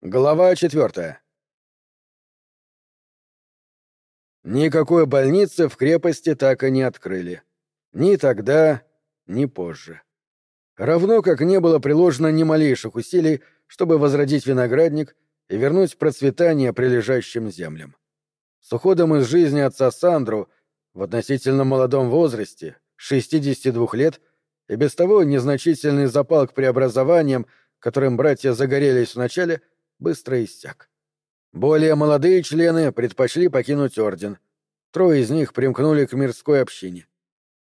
Глава четвертая. Никакой больницы в крепости так и не открыли. Ни тогда, ни позже. Равно как не было приложено ни малейших усилий, чтобы возродить виноградник и вернуть процветание прилежащим землям. С уходом из жизни отца Сандру в относительно молодом возрасте, 62 лет, и без того незначительный запал к преобразованиям, которым братья загорелись вначале — быстро иссяк. Более молодые члены предпочли покинуть орден. Трое из них примкнули к мирской общине.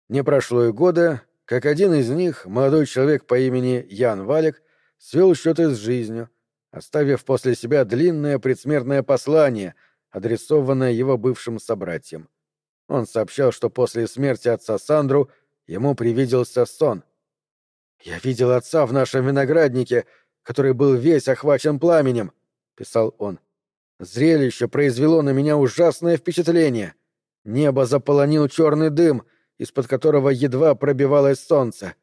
Не прошло и года, как один из них, молодой человек по имени Ян Валик, свел счеты с жизнью, оставив после себя длинное предсмертное послание, адресованное его бывшим собратьям. Он сообщал, что после смерти отца Сандру ему привиделся сон. «Я видел отца в нашем винограднике», который был весь охвачен пламенем, — писал он. Зрелище произвело на меня ужасное впечатление. Небо заполонил черный дым, из-под которого едва пробивалось солнце.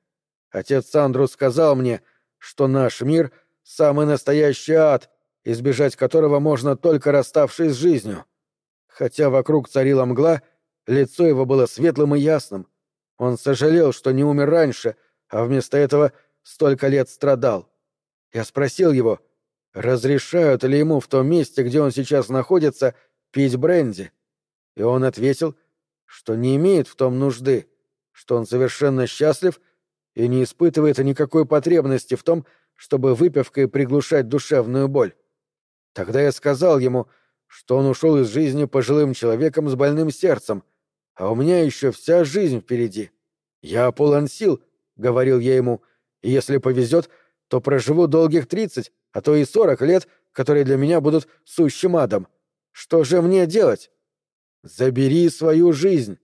Отец Сандру сказал мне, что наш мир — самый настоящий ад, избежать которого можно только расставшись с жизнью. Хотя вокруг царила мгла, лицо его было светлым и ясным. Он сожалел, что не умер раньше, а вместо этого столько лет страдал. Я спросил его, разрешают ли ему в том месте, где он сейчас находится, пить бренди. И он ответил, что не имеет в том нужды, что он совершенно счастлив и не испытывает никакой потребности в том, чтобы выпивкой приглушать душевную боль. Тогда я сказал ему, что он ушел из жизни пожилым человеком с больным сердцем, а у меня еще вся жизнь впереди. Я полон сил, — говорил я ему, — если повезет, то проживу долгих тридцать, а то и сорок лет, которые для меня будут сущим адом. Что же мне делать? Забери свою жизнь,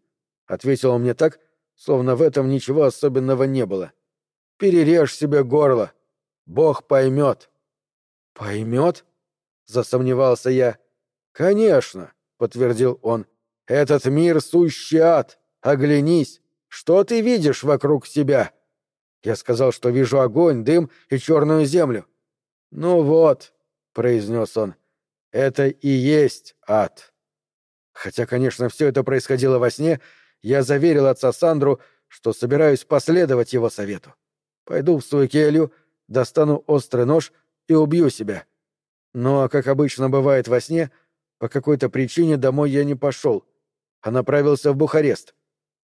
ответил он мне так, словно в этом ничего особенного не было. Перережь себе горло. Бог поймет. Поймет? засомневался я. Конечно, подтвердил он. Этот мир сущий ад. Оглянись. Что ты видишь вокруг себя? Я сказал, что вижу огонь, дым и черную землю. «Ну вот», — произнес он, — «это и есть ад». Хотя, конечно, все это происходило во сне, я заверил отца Сандру, что собираюсь последовать его совету. Пойду в свою келью, достану острый нож и убью себя. Но, как обычно бывает во сне, по какой-то причине домой я не пошел, а направился в Бухарест.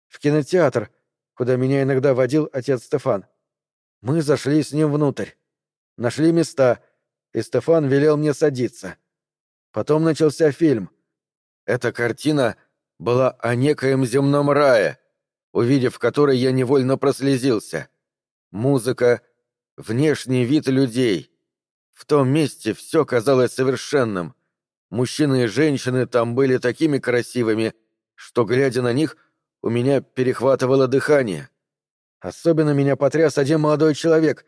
В кинотеатр, куда меня иногда водил отец Стефан. Мы зашли с ним внутрь. Нашли места, и Стефан велел мне садиться. Потом начался фильм. Эта картина была о некоем земном рае, увидев который я невольно прослезился. Музыка, внешний вид людей. В том месте все казалось совершенным. Мужчины и женщины там были такими красивыми, что, глядя на них, у меня перехватывало дыхание. Особенно меня потряс один молодой человек.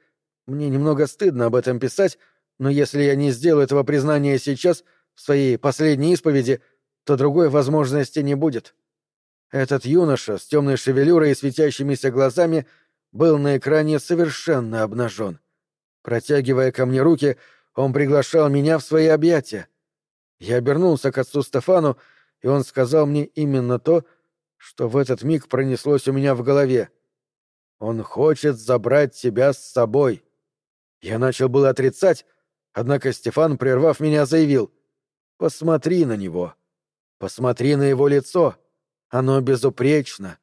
Мне немного стыдно об этом писать, но если я не сделаю этого признания сейчас, в своей последней исповеди, то другой возможности не будет. Этот юноша с темной шевелюрой и светящимися глазами был на экране совершенно обнажен. Протягивая ко мне руки, он приглашал меня в свои объятия. Я обернулся к отцу Стефану, и он сказал мне именно то, что в этот миг пронеслось у меня в голове. Он хочет забрать тебя с собой. Я начал было отрицать, однако Стефан, прервав меня, заявил. Посмотри на него. Посмотри на его лицо. Оно безупречно.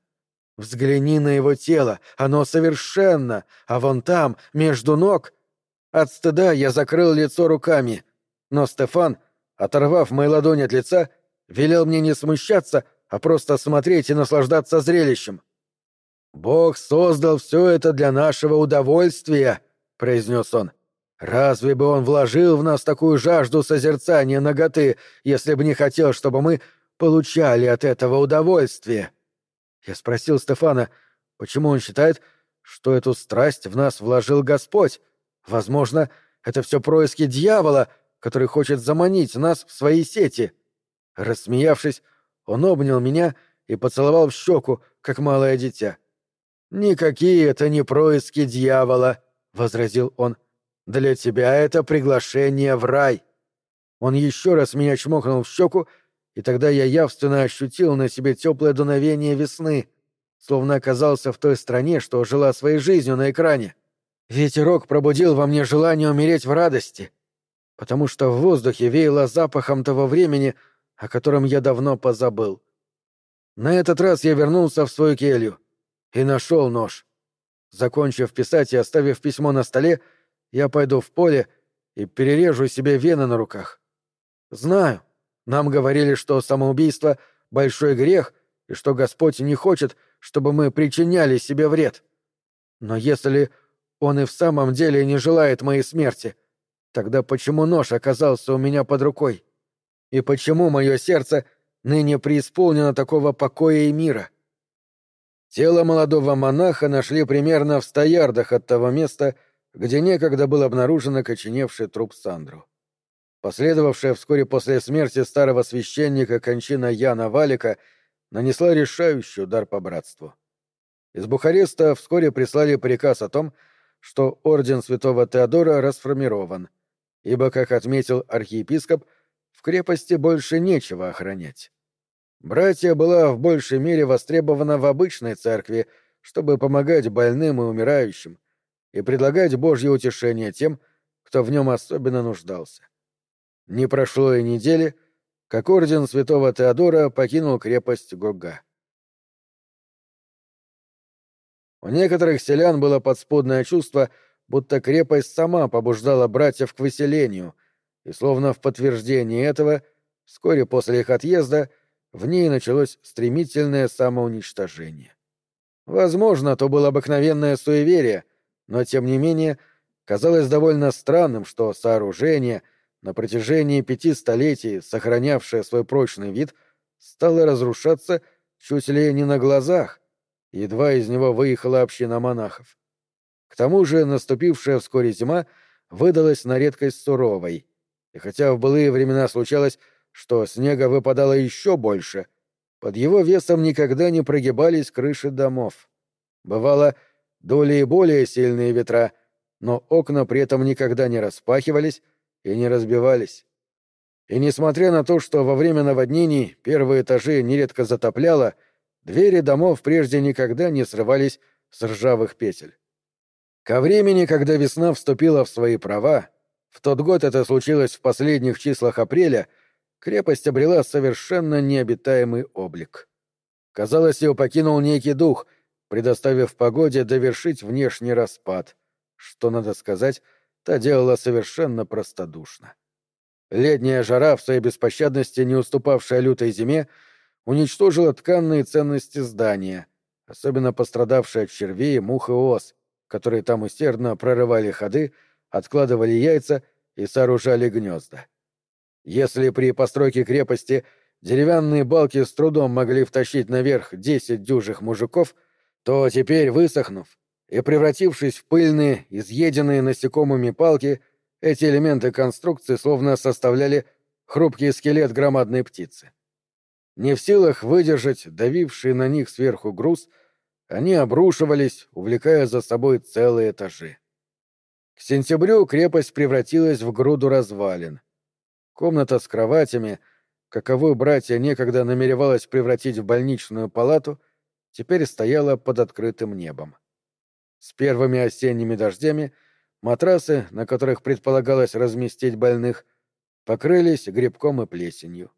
Взгляни на его тело. Оно совершенно. А вон там, между ног... От стыда я закрыл лицо руками. Но Стефан, оторвав мои ладони от лица, велел мне не смущаться, а просто смотреть и наслаждаться зрелищем. «Бог создал все это для нашего удовольствия», — произнес он. «Разве бы он вложил в нас такую жажду созерцания ноготы, если бы не хотел, чтобы мы получали от этого удовольствие?» Я спросил Стефана, почему он считает, что эту страсть в нас вложил Господь. Возможно, это все происки дьявола, который хочет заманить нас в свои сети. Рассмеявшись, он обнял меня и поцеловал в щеку, как малое дитя. «Никакие это не происки дьявола», — возразил он. Для тебя это приглашение в рай. Он еще раз меня чмокнул в щеку, и тогда я явственно ощутил на себе теплое дуновение весны, словно оказался в той стране, что жила своей жизнью на экране. Ветерок пробудил во мне желание умереть в радости, потому что в воздухе веяло запахом того времени, о котором я давно позабыл. На этот раз я вернулся в свою келью и нашел нож. Закончив писать и оставив письмо на столе, я пойду в поле и перережу себе вены на руках. Знаю, нам говорили, что самоубийство — большой грех, и что Господь не хочет, чтобы мы причиняли себе вред. Но если Он и в самом деле не желает моей смерти, тогда почему нож оказался у меня под рукой? И почему мое сердце ныне преисполнено такого покоя и мира? Тело молодого монаха нашли примерно в ста ярдах от того места, где некогда был обнаружен окоченевший труп Сандру. Последовавшая вскоре после смерти старого священника кончина Яна Валика нанесла решающий удар по братству. Из Бухареста вскоре прислали приказ о том, что орден святого Теодора расформирован, ибо, как отметил архиепископ, крепости больше нечего охранять. Братья была в большей мере востребована в обычной церкви, чтобы помогать больным и умирающим и предлагать Божье утешение тем, кто в нем особенно нуждался. Не прошло и недели, как орден святого Теодора покинул крепость Гога. У некоторых селян было подспудное чувство, будто крепость сама побуждала братьев к выселению, и словно в подтверждение этого, вскоре после их отъезда, в ней началось стремительное самоуничтожение. Возможно, то было обыкновенное суеверие, но, тем не менее, казалось довольно странным, что сооружение — на протяжении пяти столетий сохранявшее свой прочный вид, стало разрушаться чуть ли не на глазах, едва из него выехала община монахов. К тому же наступившая вскоре зима выдалась на редкость суровой, и хотя в былые времена случалось, что снега выпадало еще больше, под его весом никогда не прогибались крыши домов. Бывало, доли и более сильные ветра, но окна при этом никогда не распахивались, и не разбивались. И несмотря на то, что во время наводнений первые этажи нередко затопляло, двери домов прежде никогда не срывались с ржавых петель. Ко времени, когда весна вступила в свои права, в тот год это случилось в последних числах апреля, крепость обрела совершенно необитаемый облик. Казалось, ее покинул некий дух, предоставив погоде довершить внешний распад, что, надо сказать, та делала совершенно простодушно. Летняя жара, в своей беспощадности не уступавшая лютой зиме, уничтожила тканные ценности здания, особенно пострадавшие от червей, мух и ос, которые там усердно прорывали ходы, откладывали яйца и сооружали гнезда. Если при постройке крепости деревянные балки с трудом могли втащить наверх десять дюжих мужиков, то теперь, высохнув, и превратившись в пыльные, изъеденные насекомыми палки, эти элементы конструкции словно составляли хрупкий скелет громадной птицы. Не в силах выдержать давивший на них сверху груз, они обрушивались, увлекая за собой целые этажи. К сентябрю крепость превратилась в груду развалин. Комната с кроватями, каковую братья некогда намеревалась превратить в больничную палату, теперь стояла под открытым небом. С первыми осенними дождями матрасы, на которых предполагалось разместить больных, покрылись грибком и плесенью.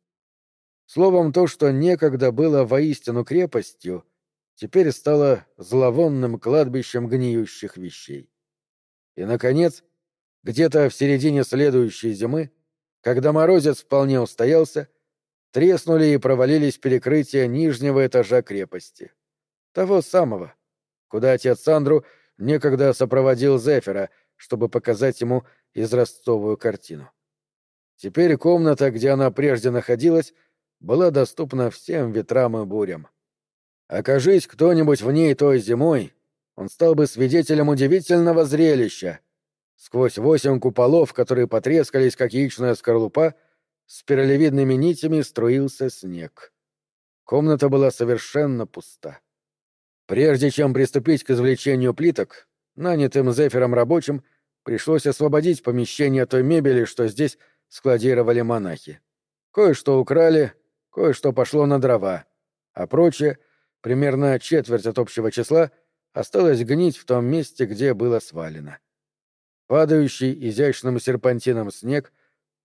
Словом, то, что некогда было воистину крепостью, теперь стало зловонным кладбищем гниющих вещей. И, наконец, где-то в середине следующей зимы, когда морозец вполне устоялся, треснули и провалились перекрытия нижнего этажа крепости. Того самого, куда отец Сандру некогда сопроводил Зефира, чтобы показать ему изразцовую картину. Теперь комната, где она прежде находилась, была доступна всем ветрам и бурям. Окажись кто-нибудь в ней той зимой, он стал бы свидетелем удивительного зрелища. Сквозь восемь куполов, которые потрескались, как яичная скорлупа, спиралевидными нитями струился снег. Комната была совершенно пуста. Прежде чем приступить к извлечению плиток, нанятым Зефиром рабочим пришлось освободить помещение той мебели, что здесь складировали монахи. Кое-что украли, кое-что пошло на дрова, а прочее, примерно четверть от общего числа, осталось гнить в том месте, где было свалено. Падающий изящным серпантином снег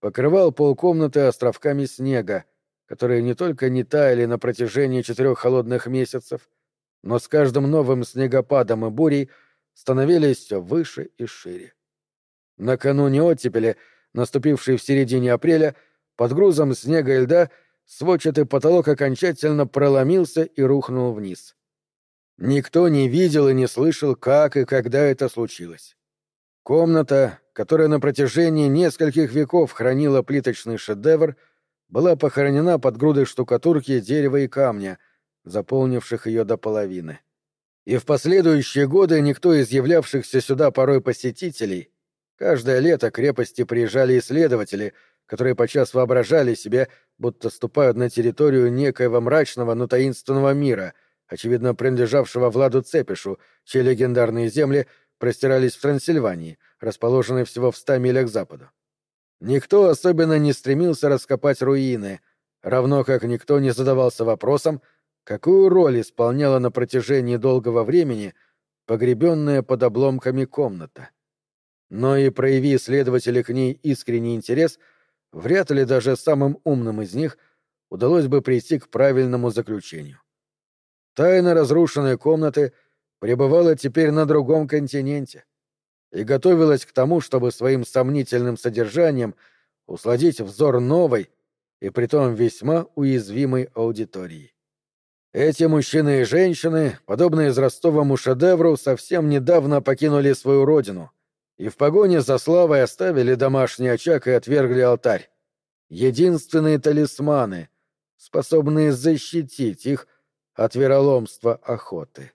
покрывал полкомнаты островками снега, которые не только не таяли на протяжении четырех холодных месяцев, но с каждым новым снегопадом и бурей становились все выше и шире. Накануне оттепели, наступившей в середине апреля, под грузом снега и льда сводчатый потолок окончательно проломился и рухнул вниз. Никто не видел и не слышал, как и когда это случилось. Комната, которая на протяжении нескольких веков хранила плиточный шедевр, была похоронена под грудой штукатурки, дерева и камня, заполнивших ее до половины. И в последующие годы никто из являвшихся сюда порой посетителей, каждое лето к крепости приезжали исследователи, которые подчас воображали себе, будто ступают на территорию некоего мрачного, но таинственного мира, очевидно принадлежавшего Владу Цепишу, чьи легендарные земли — простирались в Трансильвании, расположенной всего в ста милях к западу. Никто особенно не стремился раскопать руины, равно как никто не задавался вопросом, какую роль исполняла на протяжении долгого времени погребенная под обломками комната. Но и прояви исследователи к ней искренний интерес, вряд ли даже самым умным из них удалось бы прийти к правильному заключению. Тайна разрушенной комнаты — пребывала теперь на другом континенте и готовилась к тому, чтобы своим сомнительным содержанием усладить взор новой и притом весьма уязвимой аудитории. Эти мужчины и женщины, подобные израстовому шедевру, совсем недавно покинули свою родину и в погоне за славой оставили домашний очаг и отвергли алтарь. Единственные талисманы, способные защитить их от вероломства охоты.